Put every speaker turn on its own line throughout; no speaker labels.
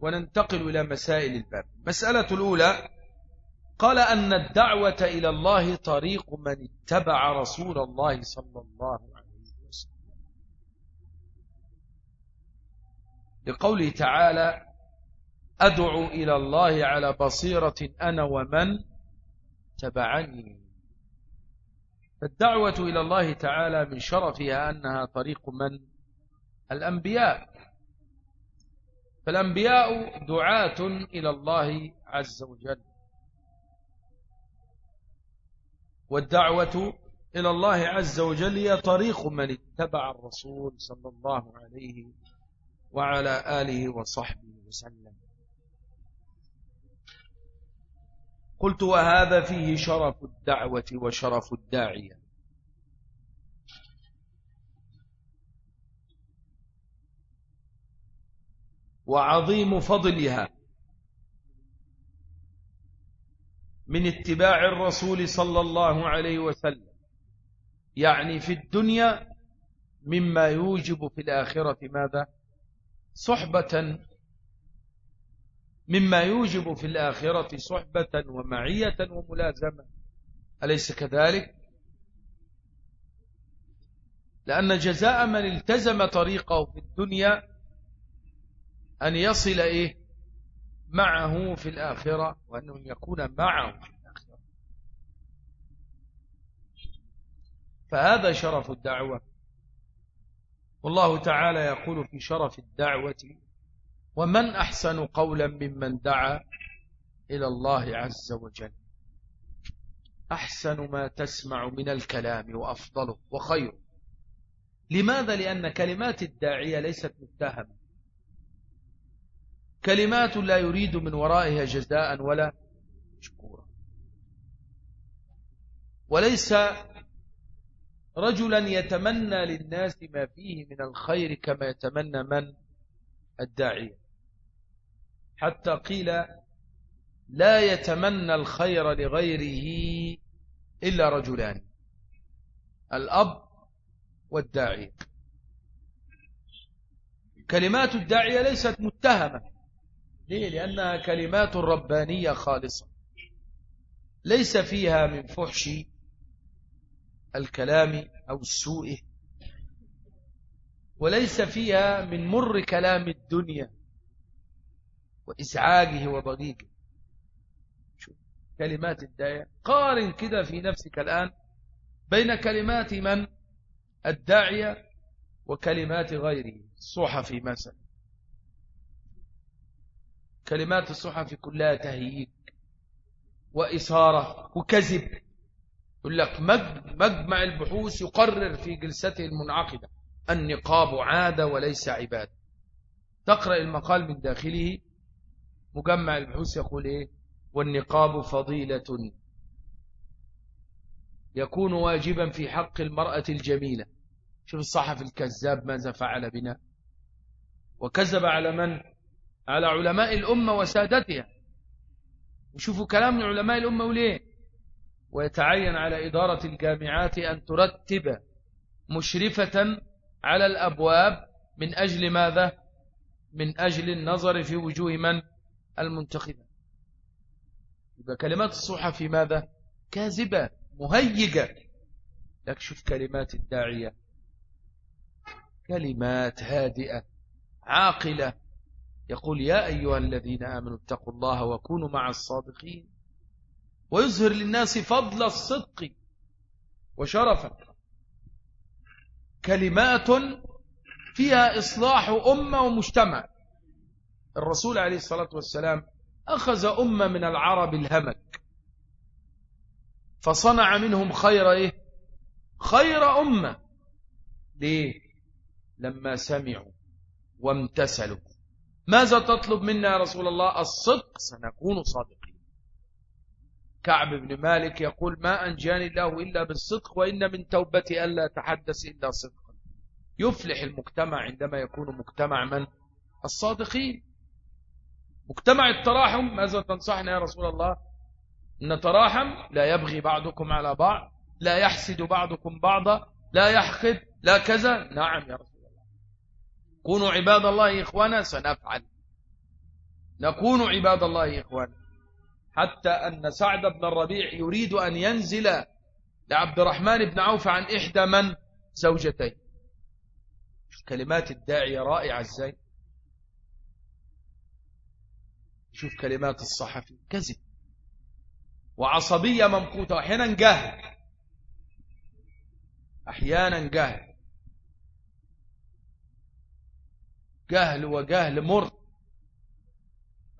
وننتقل إلى مسائل الباب. مسألة الأولى قال أن الدعوة إلى الله طريق من اتبع رسول الله صلى الله عليه وسلم. لقوله تعالى أدعو إلى الله على بصيرة أنا ومن تبعني. فالدعوة إلى الله تعالى من شرفها أنها طريق من الأنبياء. فالأنبياء دعاة إلى الله عز وجل. والدعوة إلى الله عز وجل هي طريق من اتبع الرسول صلى الله عليه وعلى آله وصحبه وسلم. قلت وهذا فيه شرف الدعوة وشرف الداعية. وعظيم فضلها. من اتباع الرسول صلى الله عليه وسلم. يعني في الدنيا مما يوجب في الآخرة ماذا؟ صحبة. مما يوجب في الآخرة صحبة ومعية وملازمة. أليس كذلك؟ لأن جزاء من التزم طريقه في الدنيا أن يصل إيه؟ معه في الآخرة وأنه يكون معه في الآخرة. فهذا شرف الدعوة. والله تعالى يقول في شرف الدعوة ومن أحسن قولا ممن دعا إلى الله عز وجل. أحسن ما تسمع من الكلام وأفضله وخيره. لماذا؟ لأن كلمات الداعية ليست متهمة. كلمات لا يريد من ورائها جزاء ولا شكورا. وليس رجلا يتمنى للناس ما فيه من الخير كما يتمنى من الداعية. حتى قيل لا يتمنى الخير لغيره إلا رجلان الأب والداعية كلمات الداعية ليست متهمة. ليه؟ لأنها كلمات ربانية خالصة. ليس فيها من فحش الكلام أو السوء وليس فيها من مر كلام الدنيا وإزعاجه وضجيجه كلمات الداعية. قارن كده في نفسك الآن بين كلمات من؟ الداعية وكلمات غيره. الصحفي مثلا. كلمات الصحف كلها تهييج وإثارة وكذب. يقول لك مجمع البحوث يقرر في جلسته المنعقدة. النقاب عادة وليس عبادة تقرأ المقال من داخله مجمع البحوث يقول إيه؟ والنقاب فضيلة. يكون واجبا في حق المرأة الجميلة. شوف الصحف الكذاب ماذا فعل بنا. وكذب على من؟ على علماء الأمة وسادتها. وشوفوا كلام علماء الأمة وليه؟ ويتعين على إدارة الجامعات أن ترتب مشرفة على الأبواب من أجل ماذا؟ من أجل النظر في وجوه من؟ المنتخبة. يبقى كلمات الصحف ماذا؟ كاذبة مهيجة. لك شوف كلمات الداعية. كلمات هادئة عاقلة. يقول يا أيها الذين آمنوا اتقوا الله وكونوا مع الصادقين ويظهر للناس فضل الصدق وشرفا. كلمات فيها إصلاح أمة ومجتمع. الرسول عليه الصلاة والسلام أخذ أمة من العرب الهمك فصنع منهم خير إيه؟ خير أمة. ليه؟ لما سمعوا وامتثلوا. ماذا تطلب منا يا رسول الله؟ الصدق. سنكون صادقين. كعب بن مالك يقول ما أنجاني الله إلا بالصدق وإن من توبتي ألا تحدث إلا صدقا. يفلح المجتمع عندما يكون مجتمع من؟ الصادقين. مجتمع التراحم ماذا تنصحنا يا رسول الله؟ نتراحم لا يبغي بعضكم على بعض لا يحسد بعضكم بعضا لا يحقد لا كذا. نعم يا رسول كونوا عباد الله إخوانا سنفعل. نكون عباد الله إخوانا. حتى أن سعد بن الربيع يريد أن ينزل لعبد الرحمن بن عوف عن إحدى من؟ زوجتين. شوف كلمات الداعية رائعة إزاي شوف كلمات الصحفي. كذب. وعصبية ممقوتة وأحيانا جهل أحيانا جهل جهل وجهل مر.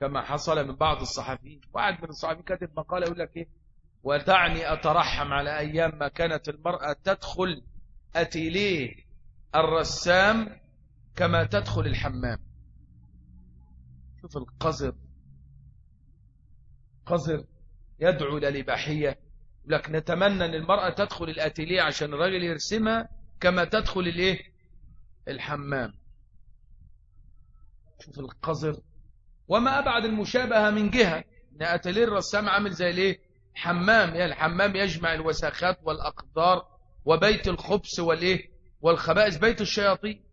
كما حصل من بعض الصحفيين واحد من الصحفيين كاتب مقالة يقول لك إيه؟ ودعني أترحم على أيام ما كانت المرأة تدخل أتيليه الرسام كما تدخل الحمام. شوف القذر. قذر يدعو إلى الإباحية. لك نتمنى أن المرأة تدخل الأتيليه عشان الراجل يرسمها كما تدخل الإيه؟ الحمام. شوف القذر. وما أبعد المشابهة من جهة أن أتيليه الرسام عامل زي الإيه؟ حمام. يعني الحمام يجمع الوساخات والأقدار وبيت الخبث والإيه؟ والخبائث بيت الشياطين.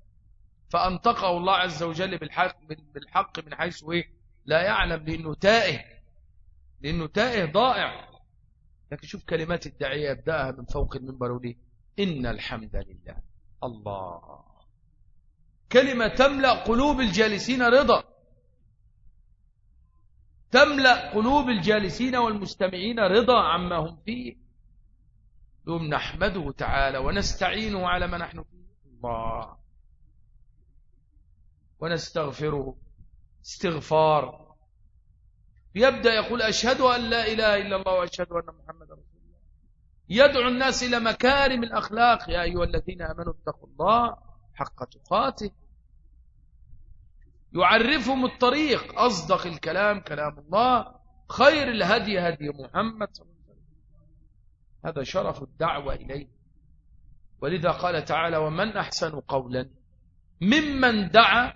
فأنطقه الله عز وجل بالحق, بالحق من حيث إيه؟ لا يعلم لأنه تائه. لأنه تائه ضائع. لكن شوف كلمات الداعية يبدأها من فوق المنبر وليه؟ إن الحمد لله. الله. كلمة تملأ قلوب الجالسين رضا. تملأ قلوب الجالسين والمستمعين رضا عما هم فيه. يوم نحمده تعالى ونستعينه على ما نحن فيه. الله. ونستغفره. استغفار. يبدأ يقول أشهد أن لا إله إلا الله وأشهد أن محمد رسول الله. يدعو الناس إلى مكارم الأخلاق. يا أيها الذين أمنوا اتقوا الله حق تقاته. يعرفهم الطريق. أصدق الكلام كلام الله. خير الهدي هدي محمد صلى الله عليه وسلم. هذا شرف الدعوة إليه. ولذا قال تعالى ومن أحسن قولا ممن دعا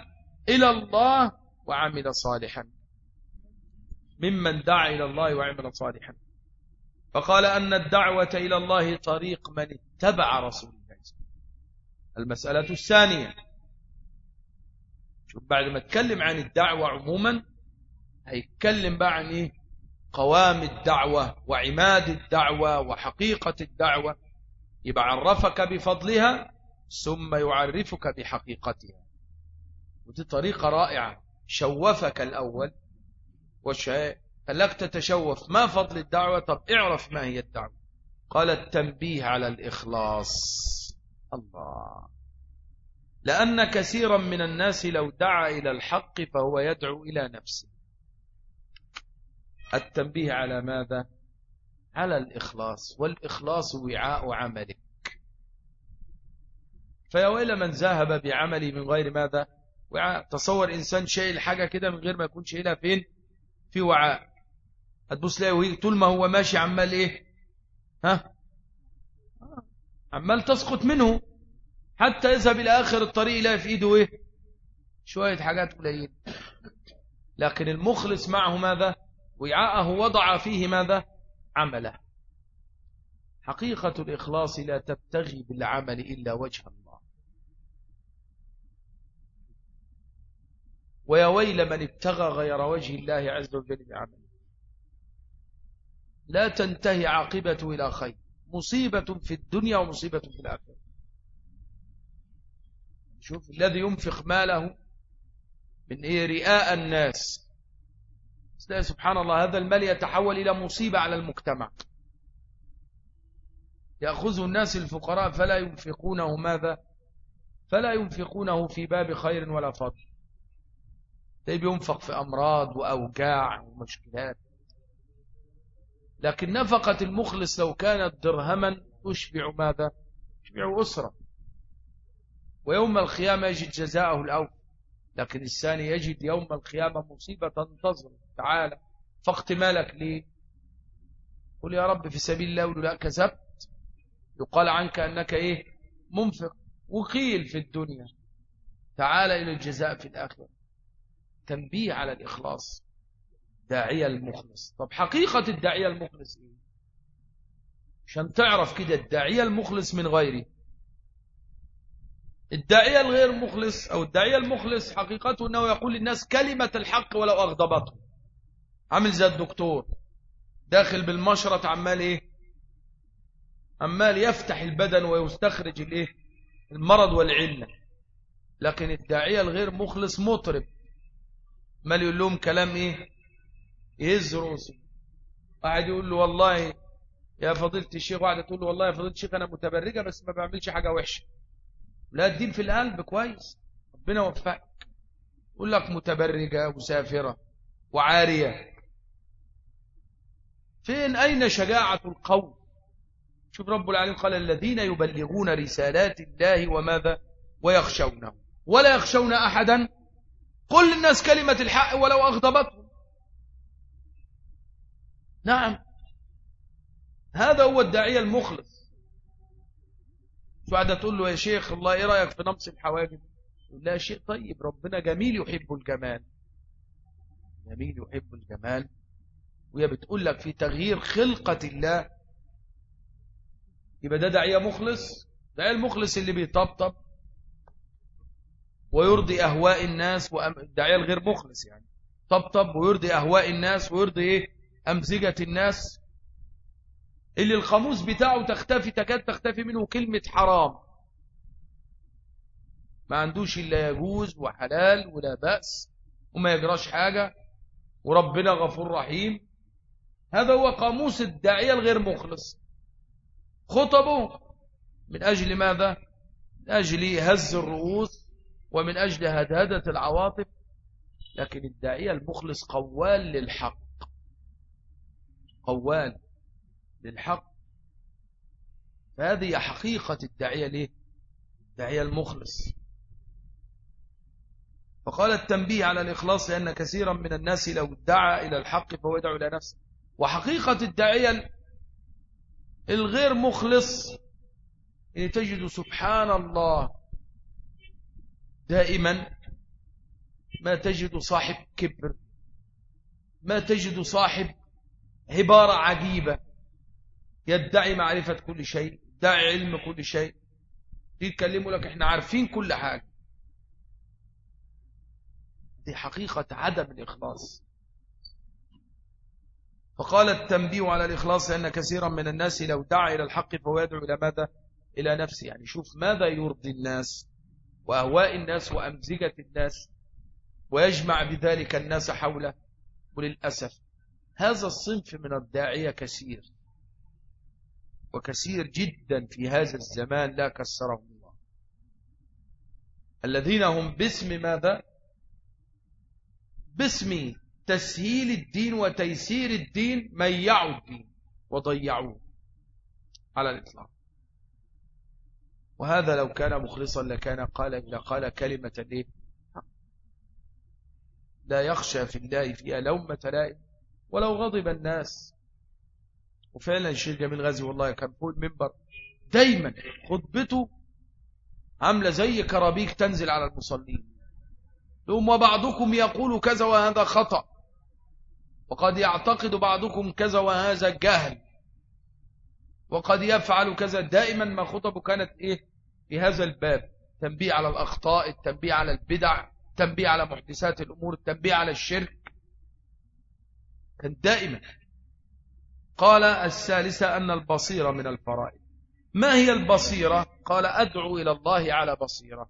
إلى الله وعمل صالحا. ممن دعا إلى الله وعمل صالحا. فقال أن الدعوة إلى الله طريق من اتبع رسول الله المسألة الثانية شوف بعد ما اتكلم عن الدعوة عموما هيتكلم بقى عن إيه؟ قوام الدعوة وعماد الدعوة وحقيقة الدعوة. يبقى عرفك بفضلها ثم يعرفك بحقيقتها. ودي طريقة رائعة. شوفك الأول خلاك تتشوف ما فضل الدعوة؟ طب اعرف ما هي الدعوة. قال التنبيه على الإخلاص. الله. لأن كثيرا من الناس لو دعا إلى الحق فهو يدعو إلى نفسه. التنبيه على ماذا؟ على الإخلاص والإخلاص وعاء عملك. فيا ويل من ذهب بعملي من غير ماذا؟ وعاء. تصور إنسان شايل حاجة كده من غير ما يكون شايلها فين؟ في وعاء. هتبص لاقي طول ما هو ماشي عمال إيه؟ ها؟ عمال تسقط منه. حتى يذهب إلى آخر الطريق يلاقي في إيده إيه؟ شوية حاجات قليلة. لكن المخلص معه ماذا؟ وعاءه وضع فيه ماذا؟ عمله. حقيقة الإخلاص لا تبتغي بالعمل إلا وجه الله. ويا ويل من ابتغى غير وجه الله عز وجل بعمله. لا تنتهي عاقبته إلى خير. مصيبة في الدنيا ومصيبة في الآخرة. شوف الذي ينفق ماله من إيه؟ رئاء الناس. سبحان الله هذا المال يتحول إلى مصيبة على المجتمع. يأخذ الناس الفقراء فلا ينفقونه ماذا؟ فلا ينفقونه في باب خير ولا فضل. طيب ينفق في أمراض وأوجاع ومشكلات. لكن نفقة المخلص لو كانت درهما تشبع ماذا؟ تشبع أسرة. ويوم القيامة يجد جزاءه الأول. لكن الثاني يجد يوم القيامة مصيبة تنتظر. تعالى فاقت مالك ليه قل يا رب في سبيل الله لا كذبت يقال عنك أنك إيه؟ منفق وقيل في الدنيا. تعال إلى الجزاء في الآخرة. تنبيه على الإخلاص. داعية المخلص. طب حقيقة الداعية المخلص إيه؟ عشان تعرف كده الداعية المخلص من غيره. الداعية الغير مخلص أو الداعية المخلص حقيقته أنه يقول للناس كلمة الحق ولو أغضبته. عامل زي الدكتور. داخل بالمشرط عمال إيه؟ عمال يفتح البدن ويستخرج الإيه؟ المرض والعلة. لكن الداعية الغير مخلص مطرب. مال يقول لهم كلام إيه؟ يزروا قاعد يقول له والله يا فضيلة الشيخ وقاعدة تقول له والله يا فضيلة الشيخ أنا متبرجة بس ما بعملش حاجة وحشة. لا الدين في القلب كويس. ربنا وفقك يقول لك متبرجة وسافرة وعارية. فين؟ أين شجاعة القول شوف رب العالمين قال الذين يبلغون رسالات الله وماذا؟ ويخشونه. ولا يخشون أحدا. قل للناس كلمة الحق ولو أغضبتهم. نعم. هذا هو الداعية المخلص. قاعدة تقول له يا شيخ الله إيه رأيك في نمص الحواجب يقول لها شيء طيب ربنا جميل يحب الجمال. جميل يحب الجمال. وهي بتقول لك في تغيير خلقة الله. يبقى ده داعية مخلص؟ داعية المخلص اللي بيطبطب ويرضي أهواء الناس والداعية الغير مخلص يعني. طبطب ويرضي أهواء الناس ويرضي إيه؟ أمزجة الناس. اللي القاموس بتاعه تختفي تكاد تختفي منه كلمة حرام. ما عندوش إلا يجوز وحلال ولا بأس وما يجراش حاجة وربنا غفور رحيم. هذا هو قاموس الداعية الغير مخلص. خطبه من أجل ماذا؟ من أجل هز الرؤوس ومن أجل هدهدة العواطف. لكن الداعية المخلص قوال للحق. قوال. للحق. فهذه حقيقة الداعية ليه؟ الداعية المخلص. فقال التنبيه على الإخلاص لأن كثيرا من الناس لو دعا إلى الحق فهو يدعو إلى نفسه. وحقيقة الداعية الغير مخلص إن تجد سبحان الله دائما ما تجد صاحب كبر ما تجد صاحب عبارة عجيبة. يدعي معرفة كل شيء يدعي علم كل شيء. يتكلموا لك إحنا عارفين كل حاجة. دي حقيقة عدم الإخلاص. فقال التنبيه على الإخلاص لأن كثيرا من الناس لو دعا إلى الحق فهو يدعو إلى ماذا؟ إلى نفسه. يعني شوف ماذا يرضي الناس وأهواء الناس وأمزجة الناس ويجمع بذلك الناس حوله. وللأسف هذا الصنف من الداعية كثير. وكثير جدا في هذا الزمان لا كسرهم الله. الذين هم باسم ماذا؟ باسم تسهيل الدين وتيسير الدين ميعوا الدين وضيعوه على الإطلاق. وهذا لو كان مخلصا لكان قال لقال كلمة ليه لا يخشى في الله فيها لومة لائم ولو غضب الناس. وفعلا الشيخ جميل غازي والله كان فوق المنبر. دايما خطبته عاملة زي كرابيك تنزل على المصلين. ثم وبعضكم يقول كذا وهذا خطأ. وقد يعتقد بعضكم كذا وهذا جهل. وقد يفعل كذا. دائما ما خطبه كانت إيه؟ في هذا الباب. تنبيه على الأخطاء التنبيه على البدع التنبيه على محدثات الأمور التنبيه على الشرك. كان دائما قال الثالثة أن البصيرة من الفرائض. ما هي البصيرة؟ قال أدعو إلى الله على بصيرة.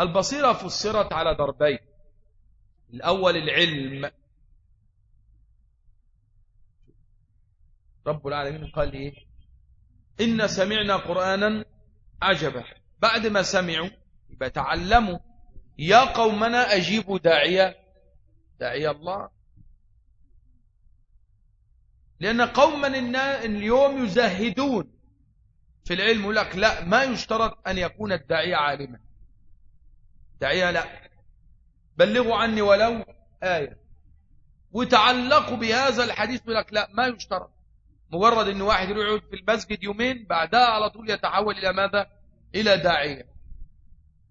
البصيرة فسرت على ضربين. الأول العلم. رب العالمين قال إيه؟ إن سمعنا قرآنا عجبا. بعد ما سمعوا يبقى تعلموا. يا قومنا أجيبوا داعية. داعية الله. لأن قوما اليوم يزهدون في العلم يقول لك لا ما يشترط أن يكون الداعية عالما. داعية لا. بلغوا عني ولو آية. وتعلقوا بهذا الحديث يقول لك لا ما يشترط. مجرد إن واحد يقعد في المسجد يومين بعدها على طول يتحول إلى ماذا؟ إلى داعية.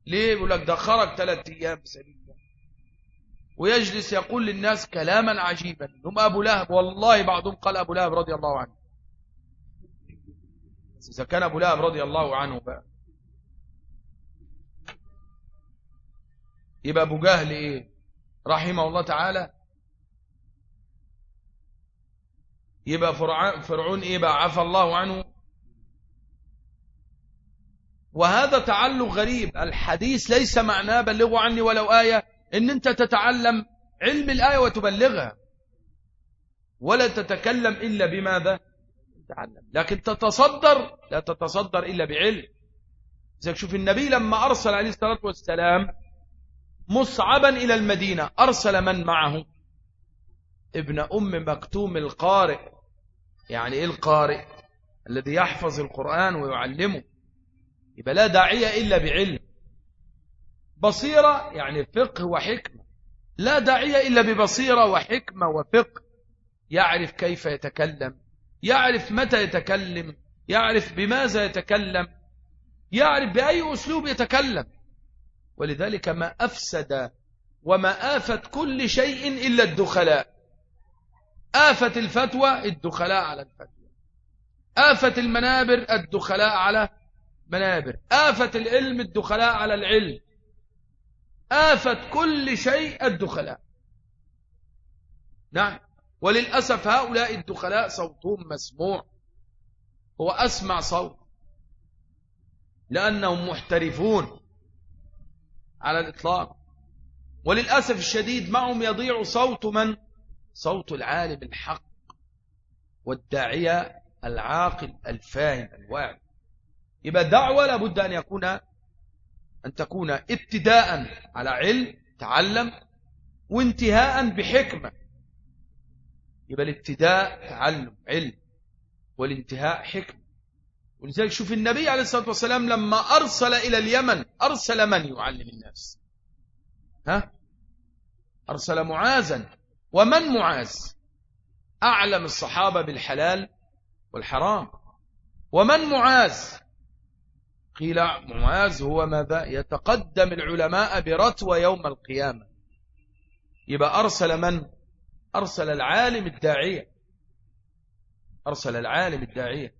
ليه؟ يقول لك ده خرج ثلاث أيام في سبيل ويجلس يقول للناس كلاما عجيبا. هم أبو لهب والله بعضهم قال أبو لهب رضي الله عنه. إذا كان أبو لهب رضي الله عنه بقى. يبقى أبو جهل إيه؟ رحمه الله تعالى. يبقى فرعون إيه بقى؟ عفى الله عنه. وهذا تعلق غريب. الحديث ليس معناه بلغوا عني ولو آية. إن أنت تتعلم علم الآية وتبلغها. ولا تتكلم إلا بماذا؟ تتعلم. لكن تتصدر لا تتصدر إلا بعلم. إذا شوف النبي لما أرسل عليه الصلاة والسلام مصعبا إلى المدينة أرسل من معه؟ ابن أم مكتوم القارئ. يعني إيه القارئ؟ الذي يحفظ القرآن ويعلمه. يبقى لا داعية إلا بعلم. بصيرة يعني فقه وحكمة. لا داعية إلا ببصيرة وحكمة وفقه. يعرف كيف يتكلم يعرف متى يتكلم يعرف بماذا يتكلم يعرف بأي أسلوب يتكلم. ولذلك ما أفسد وما آفت كل شيء إلا الدخلاء. آفت الفتوى الدخلاء على الفتوى. آفت المنابر الدخلاء على منابر. آفة العلم الدخلاء على العلم. آفة كل شيء الدخلاء. نعم. وللأسف هؤلاء الدخلاء صوتهم مسموع. هو أسمع صوت. لأنهم محترفون على الإطلاق. وللأسف الشديد معهم يضيع صوت من؟ صوت العالم الحق والداعية العاقل الفاهم الواعي. يبقى دعوة لابد أن يكون أن تكون ابتداء على علم تعلم وانتهاء بحكمة. يبقى الابتداء تعلم علم والانتهاء حكمة. ولذلك شوف النبي عليه الصلاة والسلام لما أرسل إلى اليمن أرسل من يعلم الناس؟ ها؟ أرسل معاذا. ومن معاذ؟ أعلم الصحابة بالحلال والحرام. ومن معاذ؟ قيل معاذ هو ماذا؟ يتقدم العلماء برتوى يوم القيامة. يبقى أرسل من؟ أرسل العالم الداعية. أرسل العالم الداعية.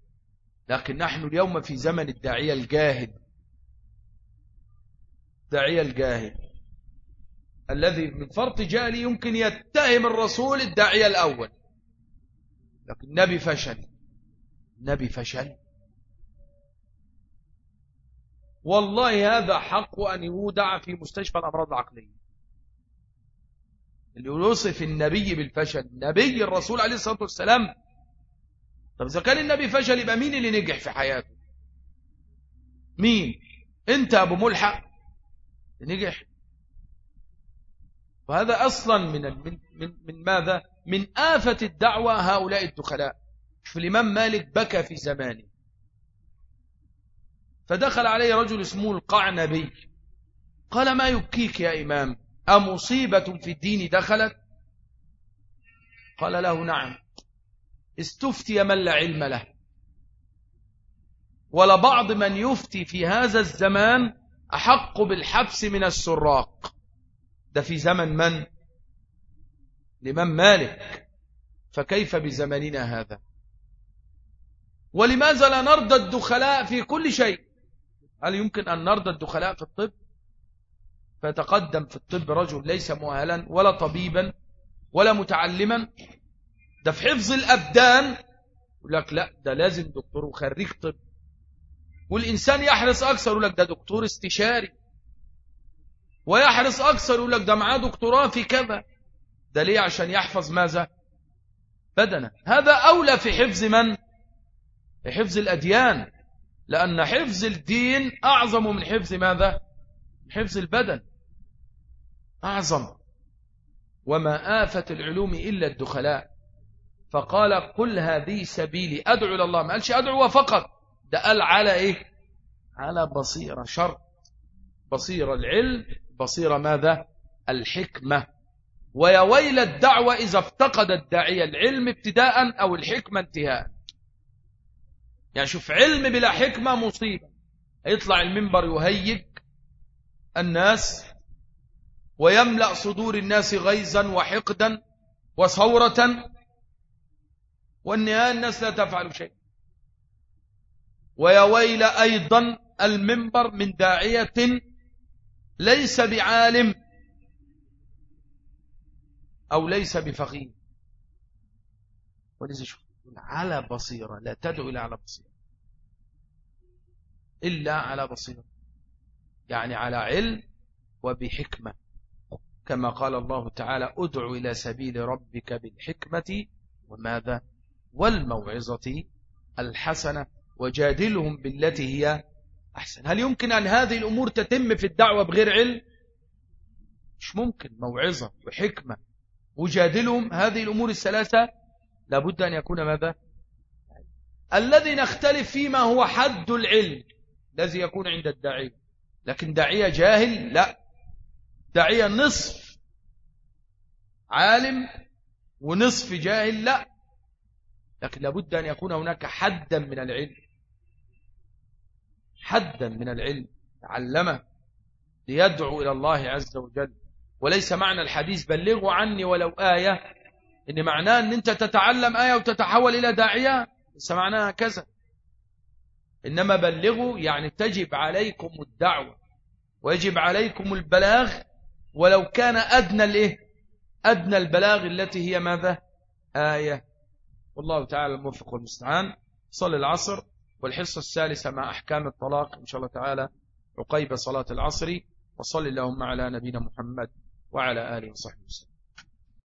لكن نحن اليوم في زمن الداعية الجاهد. الداعية الجاهد. الذي من فرط جهله يمكن يتهم الرسول الداعية الأول. لكن النبي فشل. النبي فشل. والله هذا حق أن يودع في مستشفى الأمراض العقلية. اللي يوصف النبي بالفشل نبي الرسول عليه الصلاة والسلام. طب إذا كان النبي فشل يبقى مين اللي نجح في حياته؟ مين؟ أنت أبو ملحق. نجح. وهذا أصلا من من من, من ماذا؟ من آفة الدعوة هؤلاء الدخلاء. شوف الإمام مالك بكى في زمانه. فدخل عليه رجل اسمه القعنبي. قال ما يبكيك يا إمام؟ أمصيبة في الدين دخلت؟ قال له نعم. استفتي من لا علم له. ولبعض من يفتي في هذا الزمان أحق بالحبس من السراق. ده في زمن من؟ الإمام مالك؟ فكيف بزمننا هذا؟ ولماذا لا نرضى الدخلاء في كل شيء؟ هل يمكن أن نرضى الدخلاء في الطب؟ فيتقدم في الطب رجل ليس مؤهلا ولا طبيبا ولا متعلما. ده في حفظ الأبدان. يقول لك لا ده لازم دكتور وخريج طب. والإنسان يحرص أكثر يقول لك ده دكتور استشاري. ويحرص أكثر يقول لك ده معاه دكتوراه في كذا. ده ليه؟ عشان يحفظ ماذا؟ بدنا هذا أولى في حفظ من؟ في حفظ الأديان. لأن حفظ الدين أعظم من حفظ ماذا؟ حفظ البدن. أعظم. وما آفة العلوم إلا الدخلاء. فقال قل هذه سبيلي. أدعو الله. ما قالش أدعو فقط. ده قال على إيه؟ على بصيرة. شرط. بصيرة العلم بصيرة ماذا؟ الحكمة. ويا ويل الدعوة إذا افتقد الداعية العلم ابتداء أو الحكمة انتهاء. يعني شوف علم بلا حكمة مصيبة. يطلع المنبر يهيج الناس ويملأ صدور الناس غيظا وحقدا وثورة والنهاية الناس لا تفعل شيء. ويا ويل أيضا المنبر من داعية ليس بعالم أو ليس بفقيه. ولذا شوف على بصيرة لا تدعو إلى على بصيرة. إلا على بصيرة. يعني على علم وبحكمة. كما قال الله تعالى ادع إلى سبيل ربك بالحكمة وماذا؟ والموعظة الحسنة وجادلهم بالتي هي أحسن. هل يمكن أن هذه الأمور تتم في الدعوة بغير علم؟ مش ممكن. موعظة وحكمة. وجادلهم هذه الأمور الثلاثة لابد أن يكون ماذا؟ الذي نختلف فيما هو حد العلم الذي يكون عند الداعية لكن داعية جاهل؟ لا. داعية نصف عالم ونصف جاهل؟ لا. لكن لابد أن يكون هناك حدا من العلم. حدا من العلم. تعلمه. ليدعو إلى الله عز وجل. وليس معنى الحديث بلغوا عني ولو آية إن معناه أن أنت تتعلم آية وتتحول إلى داعية. ليس معناها كذا. إنما بلغوا يعني تجب عليكم الدعوة ويجب عليكم البلاغ ولو كان أدنى الإيه؟ أدنى البلاغ التي هي ماذا؟ آية. والله تعالى الموفق والمستعان. صلى العصر والحصة الثالثة مع أحكام الطلاق. إن شاء الله تعالى عقيب صلاة العصر وصل اللهم على نبينا محمد وعلى آله وصحبه وسلم.